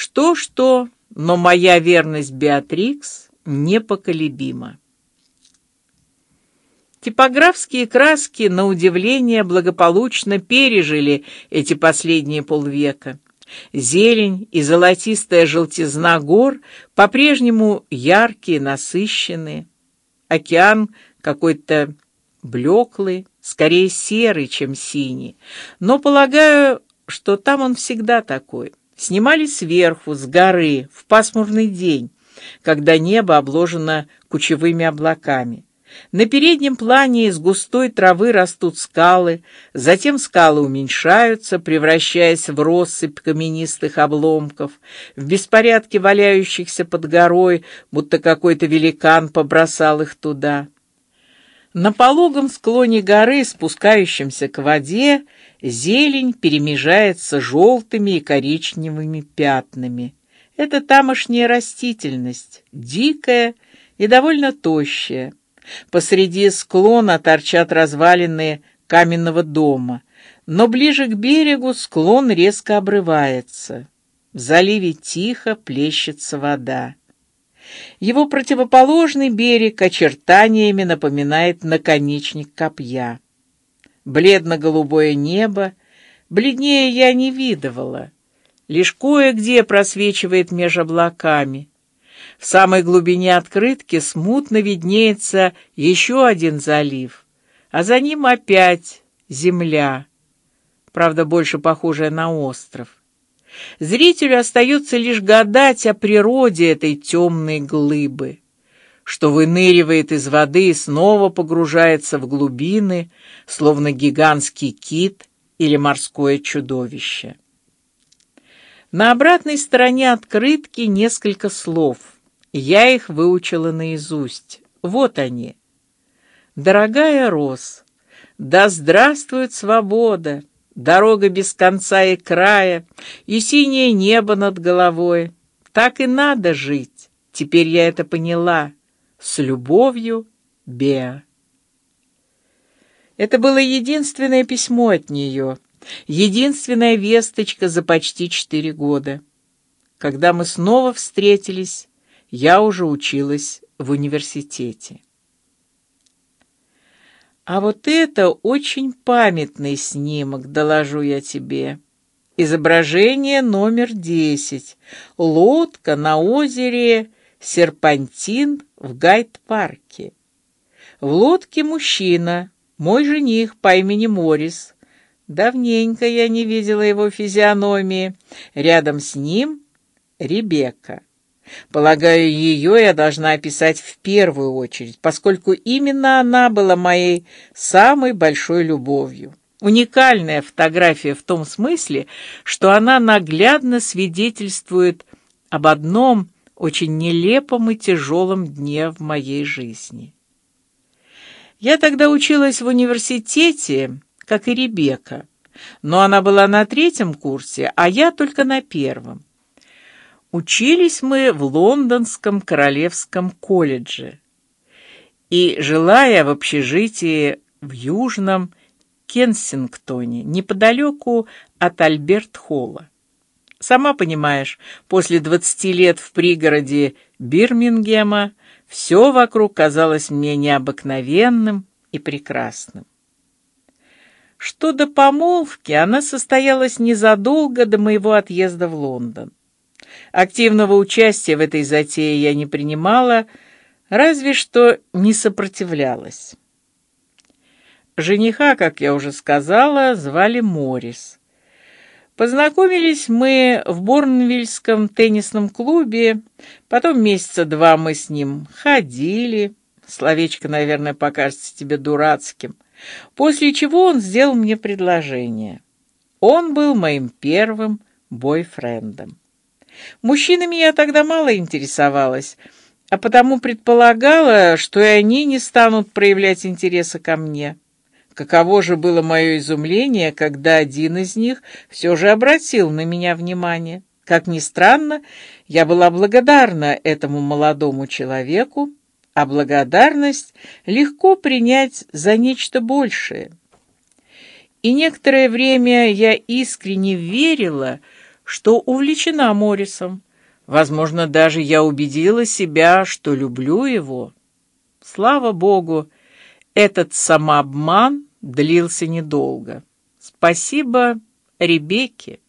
Что-что, но моя верность Беатрикс непоколебима. Типографские краски, на удивление, благополучно пережили эти последние полвека. Зелень и золотистая желтизна гор по-прежнему яркие, насыщенные. Океан какой-то блеклый, скорее серый, чем синий. Но полагаю, что там он всегда такой. Снимали сверху, с горы, в пасмурный день, когда небо обложено кучевыми облаками. На переднем плане из густой травы растут скалы, затем скалы уменьшаются, превращаясь в россыпь каменистых обломков, в беспорядке валяющихся под горой, будто какой-то великан побросал их туда. На пологом склоне горы, спускающемся к воде, зелень перемежается желтыми и коричневыми пятнами. Это тамошняя растительность, дикая и довольно тощая. Посреди склона торчат развалины каменного дома, но ближе к берегу склон резко обрывается. В заливе тихо плещется вода. Его противоположный берег очертаниями напоминает наконечник копья. Бледно-голубое небо, бледнее я не видывала, лишь кое-где просвечивает меж облаками. В самой глубине открытки смутно виднеется еще один залив, а за ним опять земля, правда больше похожая на остров. Зрителю остается лишь гадать о природе этой темной глыбы, что выныривает из воды и снова погружается в глубины, словно гигантский кит или морское чудовище. На обратной стороне открытки несколько слов — я их выучила наизусть. Вот они. Дорогая Рос, да здравствует свобода, дорога без конца и края, и синее небо над головой. Так и надо жить. Теперь я это поняла. С любовью, Беа. Это было единственное письмо от нее, единственная весточка за почти четыре года. Когда мы снова встретились, я уже училась в университете. А вот это очень памятный снимок, доложу я тебе. Изображение номер десять. Лодка на озере Серпантин в Гайд-парке. В лодке мужчина, мой жених по имени Морис. Давненько я не видела его физиономии. Рядом с ним Ребекка. Полагаю, ее я должна описать в первую очередь, поскольку именно она была моей самой большой любовью. Уникальная фотография в том смысле, что она наглядно свидетельствует об одном очень нелепом и тяжелом дне в моей жизни. Я тогда училась в университете, как и Ребекка, но она была на третьем курсе, а я только на первом. Учились мы в Лондонском королевском колледже и, желая в общежитии в Южном Кенсингтоне, неподалеку от Альберт-Холла. Сама понимаешь, после двадцати лет в пригороде Бирмингема все вокруг казалось мне необыкновенным и прекрасным. Что до помолвки, она состоялась незадолго до моего отъезда в Лондон. Активного участия в этой затее я не принимала, разве что не сопротивлялась. Жениха, как я уже сказала, звали Морис. Познакомились мы в Борнвильском теннисном клубе, потом месяца два мы с ним ходили. Словечко, наверное, покажется тебе дурацким. После чего он сделал мне предложение. Он был моим первым бойфрендом. Мужчинами я тогда мало интересовалась, а потому предполагала, что и они не станут проявлять интереса ко мне. Каково же было мое изумление, когда один из них все же обратил на меня внимание. Как ни странно, я была благодарна этому молодому человеку, а благодарность легко принять за нечто большее. И некоторое время я искренне верила, что увлечена Моррисом. Возможно, даже я убедила себя, что люблю его. Слава богу, этот самообман длился недолго. Спасибо Ребекке.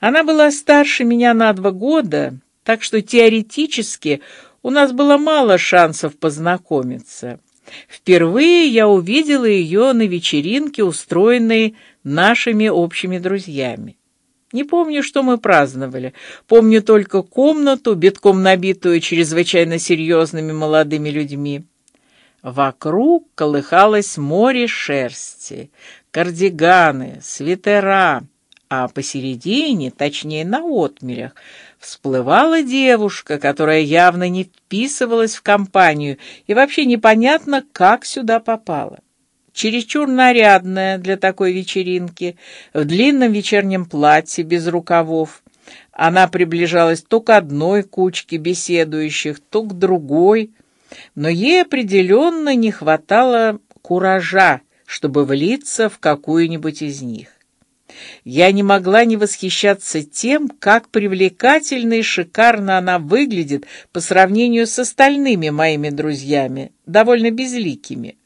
Она была старше меня на два года, так что теоретически у нас было мало шансов познакомиться. Впервые я увидела ее на вечеринке, устроенной нашими общими друзьями. Не помню, что мы праздновали. Помню только комнату, битком набитую чрезвычайно серьезными молодыми людьми. Вокруг колыхалось море шерсти, кардиганы, свитера, а посередине, точнее на отмелях, всплывала девушка, которая явно не вписывалась в компанию и вообще непонятно, как сюда попала. Чересчур нарядная для такой вечеринки, в длинном вечернем платье без рукавов. Она приближалась то к одной кучке беседующих, то к другой, но ей определенно не хватало куража, чтобы влиться в какую-нибудь из них. Я не могла не восхищаться тем, как привлекательно и шикарно она выглядит по сравнению с остальными моими друзьями, довольно безликими.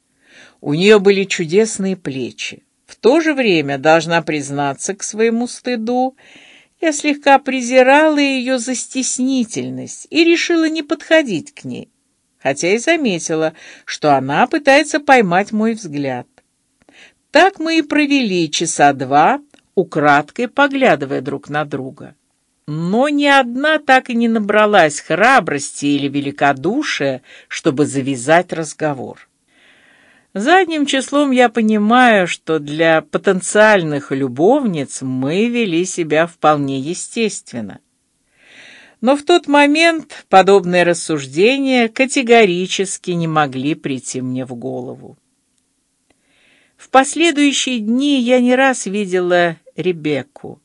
У нее были чудесные плечи. В то же время, должна признаться к своему стыду, я слегка презирала ее за стеснительность и решила не подходить к ней, хотя и заметила, что она пытается поймать мой взгляд. Так мы и провели часа два, украдкой поглядывая друг на друга. Но ни одна так и не набралась храбрости или великодушия, чтобы завязать разговор. Задним числом я понимаю, что для потенциальных любовниц мы вели себя вполне естественно. Но в тот момент подобные рассуждения категорически не могли прийти мне в голову. В последующие дни я не раз видела Ребекку,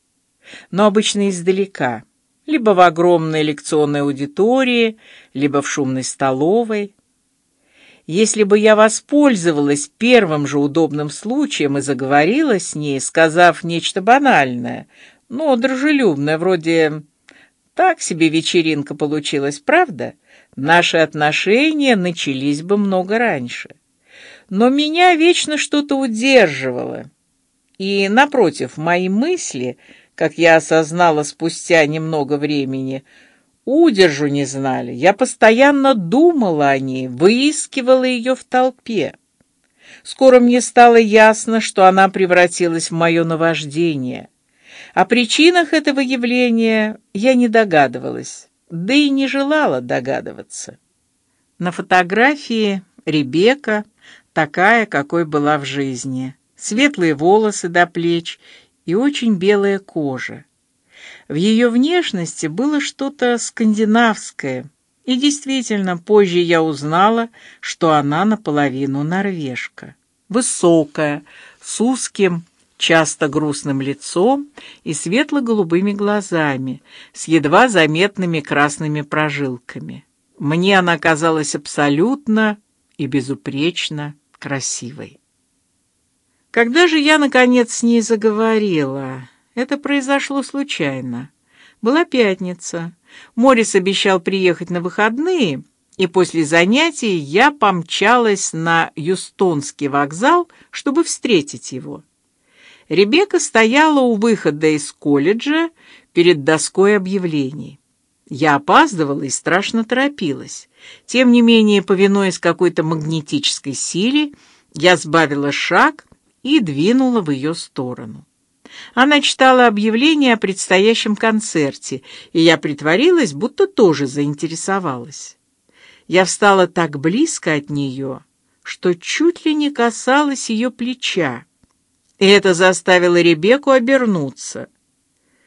но обычно издалека, либо в огромной лекционной аудитории, либо в шумной столовой. Если бы я воспользовалась первым же удобным случаем и заговорила с ней, сказав нечто банальное, но дружелюбное, вроде «так себе вечеринка получилась, правда?», наши отношения начались бы много раньше но меня вечно что-то удерживало. И напротив, мои мысли, как я осознала спустя немного времени, удержу не знали. Я постоянно думала о ней, выискивала ее в толпе. Скоро мне стало ясно, что она превратилась в мое наваждение. О причинах этого явления я не догадывалась, да и не желала догадываться. На фотографии Ребекка такая, какой была в жизни. Светлые волосы до плеч и очень белая кожа. В ее внешности было что-то скандинавское, и действительно, позже я узнала, что она наполовину норвежка. Высокая, с узким, часто грустным лицом и светло-голубыми глазами, с едва заметными красными прожилками. Мне она казалась абсолютно и безупречно красивой. Когда же я наконец с ней заговорила, это произошло случайно. Была пятница. Морис обещал приехать на выходные, и после занятий я помчалась на Юстонский вокзал, чтобы встретить его. Ребекка стояла у выхода из колледжа перед доской объявлений. Я опаздывала и страшно торопилась. Тем не менее, повинуясь какой-то магнетической силе, я сбавила шаг и двинула в ее сторону. Она читала объявление о предстоящем концерте, и я притворилась, будто тоже заинтересовалась. Я встала так близко от нее, что чуть ли не касалась ее плеча, и это заставило Ребекку обернуться.